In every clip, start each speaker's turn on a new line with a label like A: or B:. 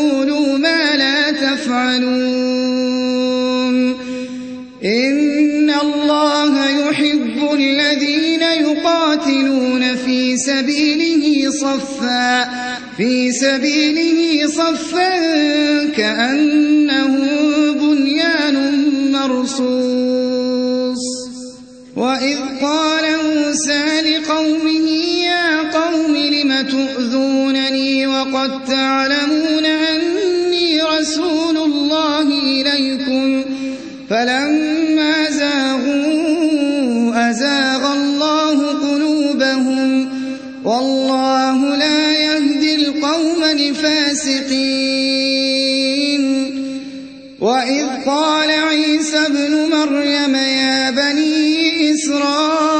A: تقولوا ما لا تفعلون. إن الله يحب الذين يقاتلون في سبيله صفا في سبيله صفا كأنه بنيان مرصوص. وإذ قال موسى لقومه تؤذونني وقد تعلمون أني رسول الله إليكم. فلما زاغوا أزاغ الله قلوبهم. والله لا يهدي القوم الفاسقين. وإذ قال عيسى ابن مريم يا بني إسرائيل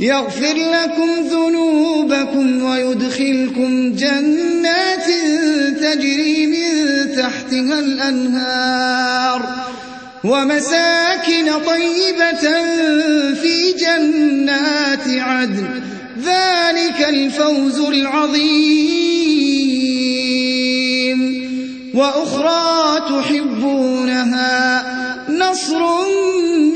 A: يغفر لكم ذنوبكم ويدخلكم جنات تجري من تحتها الأنهار ومساكن طيبة في جنات عدن. ذلك الفوز العظيم. وأخرى تحبونها نصر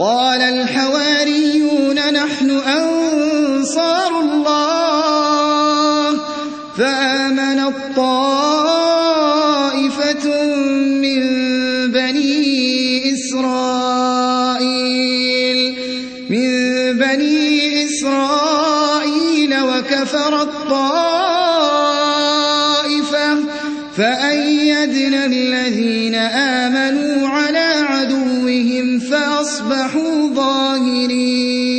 A: قال الحواريون نحن أنصار الله فآمن الطائفة من بني إسرائيل من بني إسرائيل وكفر الطائفة فأيدنا الذين آمنوا فأصبحوا ظاهرين.